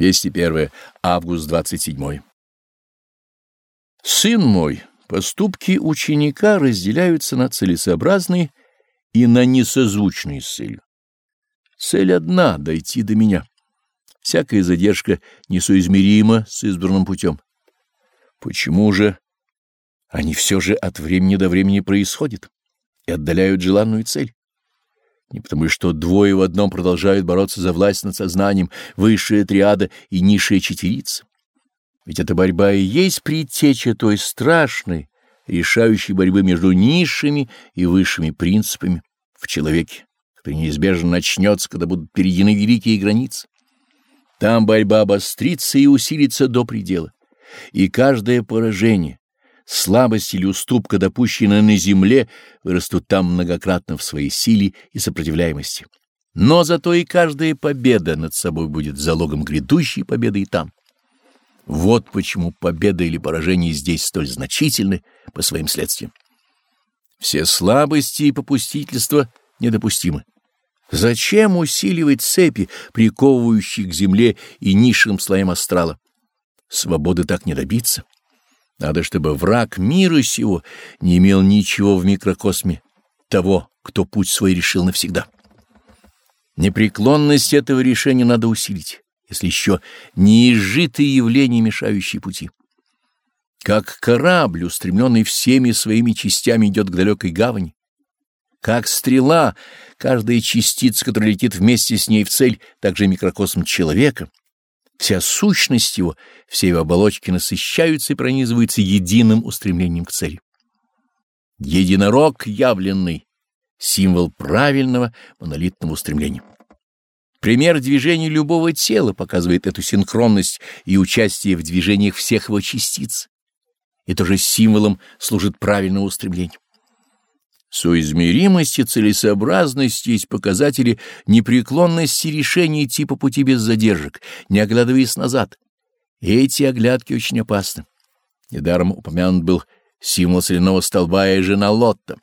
201 август 27. Сын мой, поступки ученика разделяются на целесообразные и на несозвучные с целью. Цель одна — дойти до меня. Всякая задержка несоизмерима с избранным путем. Почему же они все же от времени до времени происходят и отдаляют желанную цель? Не потому что двое в одном продолжают бороться за власть над сознанием, высшая триада и низшая четверица. Ведь эта борьба и есть предтеча той страшной, решающей борьбы между низшими и высшими принципами в человеке, которая неизбежно начнется, когда будут перейдены великие границы. Там борьба обострится и усилится до предела, и каждое поражение, слабость или уступка, допущенная на земле, вырастут там многократно в своей силе и сопротивляемости. Но зато и каждая победа над собой будет залогом грядущей победы и там. Вот почему победа или поражение здесь столь значительны по своим следствиям. Все слабости и попустительства недопустимы. Зачем усиливать цепи, приковывающие к земле и низшим слоям астрала? Свободы так не добиться. Надо, чтобы враг мира сего не имел ничего в микрокосме того, кто путь свой решил навсегда. Непреклонность этого решения надо усилить, если еще не изжитые явления, мешающие пути. Как корабль, устремленный всеми своими частями, идет к далекой гавани, как стрела, каждая частица, которая летит вместе с ней в цель, также микрокосм человека — Вся сущность его, все его оболочки насыщаются и пронизываются единым устремлением к цели. Единорог явленный — символ правильного монолитного устремления. Пример движения любого тела показывает эту синхронность и участие в движениях всех его частиц. И тоже символом служит правильного устремления. Соизмеримость и целесообразность есть показатели непреклонности решения идти по пути без задержек, не оглядываясь назад. Эти оглядки очень опасны. Недаром упомянут был символ соляного столба и жена Лотта.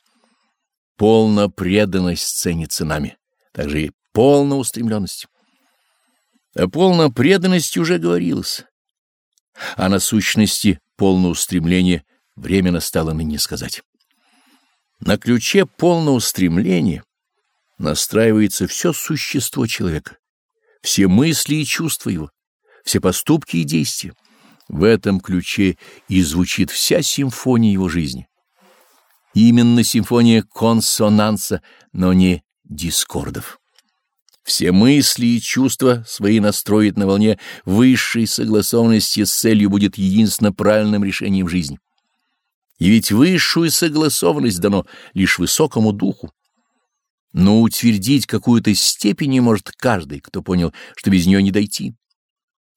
Полна преданность ценится нами, также и полная устремленность. О полной преданности уже говорилось, а на сущности полное устремление временно стало ныне сказать. На ключе полного устремления настраивается все существо человека, все мысли и чувства его, все поступки и действия. В этом ключе и звучит вся симфония его жизни. Именно симфония консонанса, но не дискордов. Все мысли и чувства свои настроит на волне высшей согласованности с целью будет единственно правильным решением жизни. И ведь высшую согласованность дано лишь высокому духу. Но утвердить какую-то степень не может каждый, кто понял, что без нее не дойти.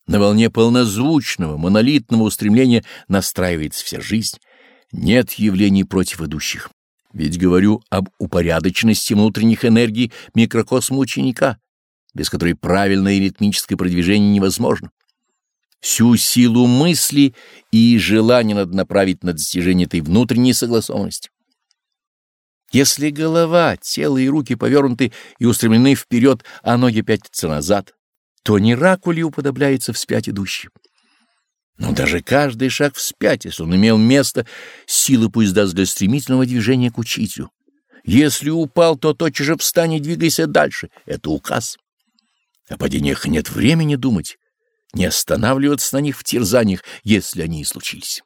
На волне полнозвучного, монолитного устремления настраивается вся жизнь. Нет явлений против идущих. Ведь говорю об упорядоченности внутренних энергий микрокосма ученика, без которой правильное ритмическое продвижение невозможно. Всю силу мысли и желания надо направить на достижение этой внутренней согласованности. Если голова, тело и руки повернуты и устремлены вперед, а ноги пятятся назад, то не ракуле уподобляется вспять идущий. Но даже каждый шаг вспять, если он имел место, силы пусть даст для стремительного движения к учителю. Если упал, то тотчас же встань и двигайся дальше. Это указ. О падениях нет времени думать не останавливаться на них в терзаниях, если они и случились.